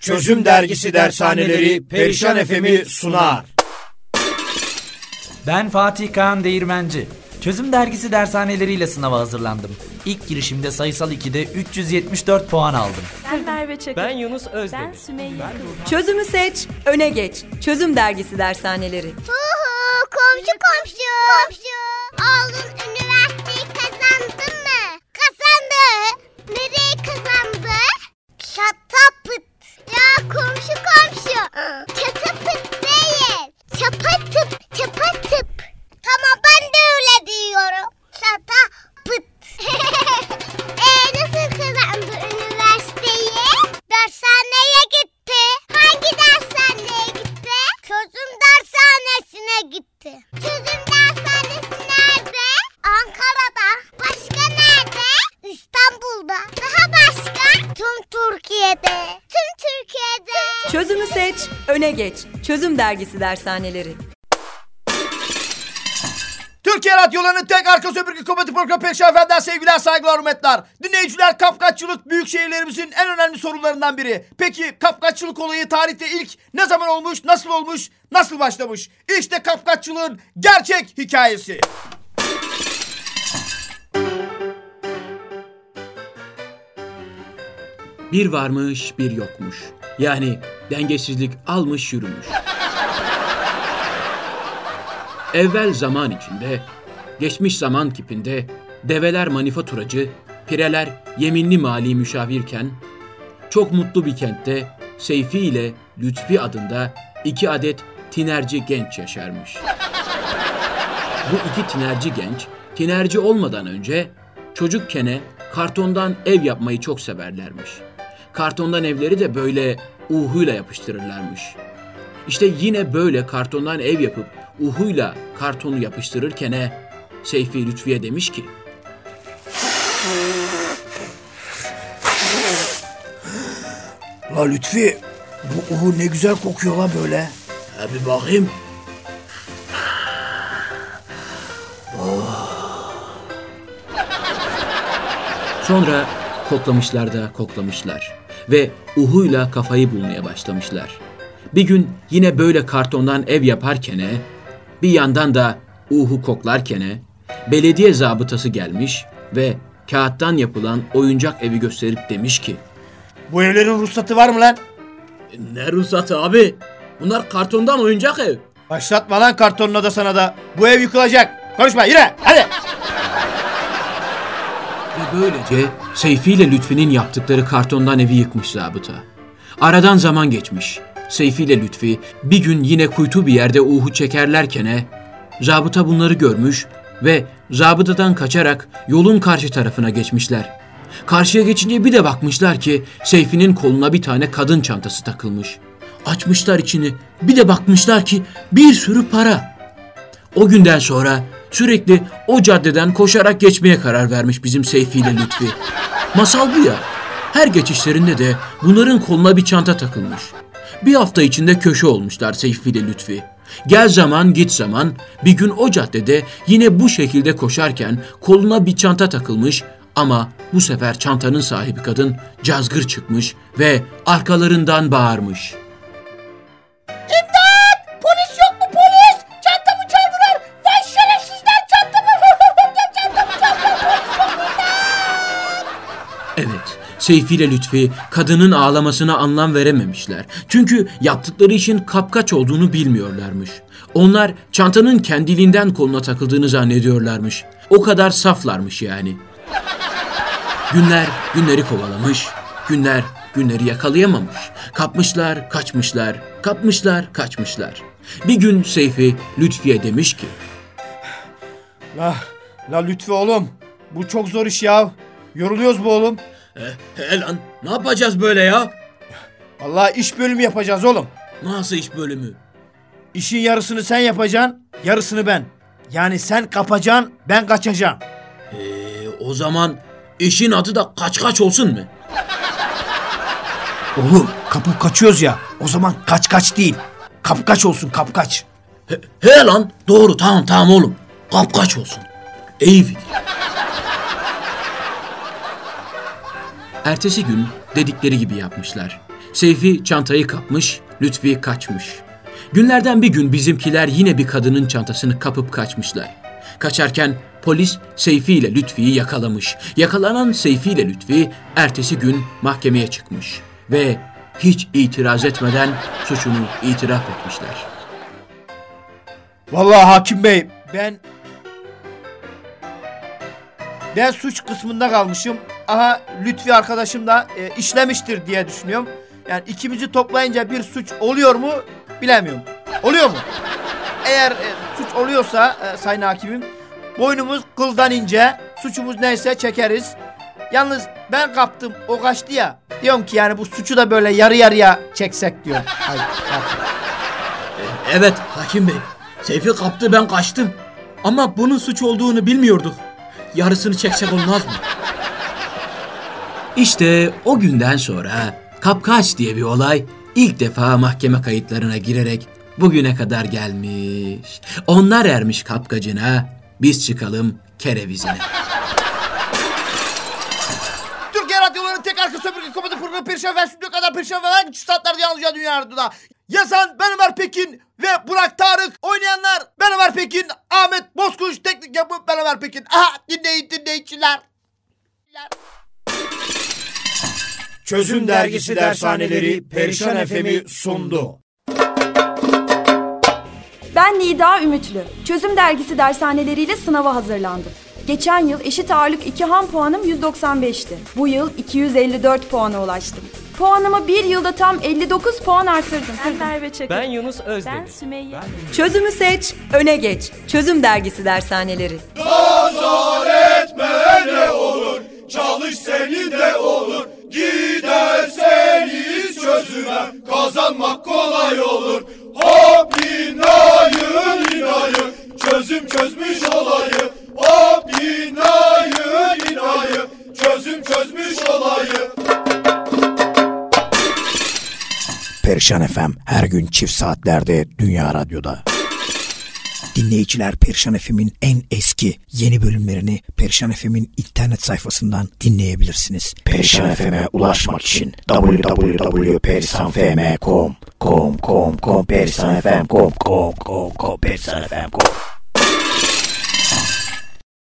Çözüm Dergisi Dershaneleri Perişan FM'i sunar. Ben Fatih Kaan Değirmenci. Çözüm Dergisi dershaneleriyle sınava hazırlandım. İlk girişimde sayısal 2'de 374 puan aldım. Ben Merve Çakır. Ben Yunus Ben Özdemir. Sümeyye Kılıç. Çözümü seç, öne geç. Çözüm Dergisi Dershaneleri. Huhu komşu komşu. Komşu. Oğlun Çözümü seç, öne geç. Çözüm Dergisi Dershaneleri. Türkiye radyolarının tek arka sömürge komedi programı Perişan FM'den sevgiler saygılar hürmetler. Dinleyiciler kapkaççılık büyük şehirlerimizin en önemli sorunlarından biri. Peki kapkaççılık olayı tarihte ilk ne zaman olmuş, nasıl olmuş, nasıl başlamış? İşte kapkaççılığın gerçek hikayesi. Bir varmış bir yokmuş. Yani dengesizlik almış yürümüş. Evvel zaman içinde, geçmiş zaman kipinde develer manifaturacı, pireler yeminli mali müşavirken çok mutlu bir kentte Seyfi ile Lütfi adında iki adet tinerci genç yaşarmış. Bu iki tinerci genç, tinerci olmadan önce çocukkene kartondan ev yapmayı çok severlermiş. Kartondan evleri de böyle uhuyla yapıştırırlarmış. İşte yine böyle kartondan ev yapıp uhuyla kartonu yapıştırırken Seyfi Lütfiye demiş ki La Lütfi bu uhu ne güzel kokuyor lan böyle. "Ha bir bakayım. Sonra koklamışlar da koklamışlar ve uhuyla kafayı bulmaya başlamışlar. Bir gün yine böyle kartondan ev yaparken bir yandan da uhu koklarken belediye zabıtası gelmiş ve kağıttan yapılan oyuncak evi gösterip demiş ki Bu evlerin ruhsatı var mı lan? Ne ruhsatı abi? Bunlar kartondan oyuncak ev. Başlatma lan kartonuna da sana da. Bu ev yıkılacak. Konuşma yürü hadi. Ve böylece Seyfi ile Lütfi'nin yaptıkları kartondan evi yıkmış zabıta. Aradan zaman geçmiş. Seyfi ile Lütfi bir gün yine kuytu bir yerde uhu çekerlerken zabıta bunları görmüş ve zabıtadan kaçarak yolun karşı tarafına geçmişler. Karşıya geçince bir de bakmışlar ki Seyfi'nin koluna bir tane kadın çantası takılmış. Açmışlar içini bir de bakmışlar ki bir sürü para. O günden sonra sürekli o caddeden koşarak geçmeye karar vermiş bizim Seyfi ile Lütfi. Masal bu ya. Her geçişlerinde de bunların koluna bir çanta takılmış. Bir hafta içinde köşe olmuşlar Seyfi ile Lütfi. Gel zaman git zaman bir gün o caddede yine bu şekilde koşarken koluna bir çanta takılmış ama bu sefer çantanın sahibi kadın cazgır çıkmış ve arkalarından bağırmış. Seyfi ile Lütfi kadının ağlamasına anlam verememişler. Çünkü yaptıkları işin kapkaç olduğunu bilmiyorlarmış. Onlar çantanın kendiliğinden koluna takıldığını zannediyorlarmış. O kadar saflarmış yani. Günler günleri kovalamış, günler günleri yakalayamamış. Kapmışlar, kaçmışlar, kapmışlar, kaçmışlar. Bir gün Seyfi Lütfiye demiş ki, La, la Lütfi oğlum. Bu çok zor iş ya. Yoruluyoruz bu oğlum. He lan ne yapacağız böyle ya? Vallahi iş bölümü yapacağız oğlum. Nasıl iş bölümü? İşin yarısını sen yapacaksın, yarısını ben. Yani sen kapacaksın, ben kaçacağım. Ee, o zaman işin adı da kaç kaç olsun mu? Oğlum kapıp kaçıyoruz ya. O zaman kaç kaç değil. Kapkaç olsun kapkaç. He, he lan doğru tamam tamam oğlum. Kapkaç olsun. İyi fikir. Ertesi gün dedikleri gibi yapmışlar. Seyfi çantayı kapmış, Lütfi kaçmış. Günlerden bir gün bizimkiler yine bir kadının çantasını kapıp kaçmışlar. Kaçarken polis Seyfi ile Lütfi'yi yakalamış. Yakalanan Seyfi ile Lütfi ertesi gün mahkemeye çıkmış ve hiç itiraz etmeden suçunu itiraf etmişler. Vallahi hakim bey ben ben suç kısmında kalmışım. Aha Lütfi arkadaşım da e, işlemiştir diye düşünüyorum. Yani ikimizi toplayınca bir suç oluyor mu bilemiyorum. Oluyor mu? Eğer e, suç oluyorsa e, sayın hakimim boynumuz kıldan ince suçumuz neyse çekeriz. Yalnız ben kaptım o kaçtı ya. Diyorum ki yani bu suçu da böyle yarı yarıya çeksek diyorum. Hayır, hakim. Evet hakim bey. Seyfi kaptı ben kaçtım. Ama bunun suç olduğunu bilmiyorduk. Yarısını çeksek olmaz mı? İşte o günden sonra kapkaç diye bir olay ilk defa mahkeme kayıtlarına girerek bugüne kadar gelmiş. Onlar ermiş kapkacına, biz çıkalım kerevizine. Türkiye radyolarının tek arka sömürge komedi programı Perişan ve Stüdyo kadar Perişan ve güç saatler yalnızca dünya radyoda. Yazan ben Ömer Pekin ve Burak Tarık. Oynayanlar ben Ömer Pekin, Ahmet Bozkuş, teknik yapı ben Ömer Pekin. Aha dinleyin dinleyiciler. Çözüm Dergisi Dershaneleri Perişan FM'i sundu. Ben Nida Ümitlü. Çözüm Dergisi dershaneleriyle sınava hazırlandım. Geçen yıl eşit ağırlık 2 ham puanım 195'ti. Bu yıl 254 puana ulaştım. Puanımı bir yılda tam 59 puan arttırdım. Ben Merve Çakır. Ben Yunus Özdemir. Ben Sümeyye. Çözümü seç, öne geç. Çözüm Dergisi Dershaneleri. Çalış seni de olur. Giderseniz Perişan FM her gün çift saatlerde Dünya Radyo'da. Dinleyiciler Perişan FM'in en eski yeni bölümlerini Perişan FM'in internet sayfasından dinleyebilirsiniz. Perişan FM'e ulaşmak için www.perisanfm.com com com com perisanfm.com com com com perisanfm.com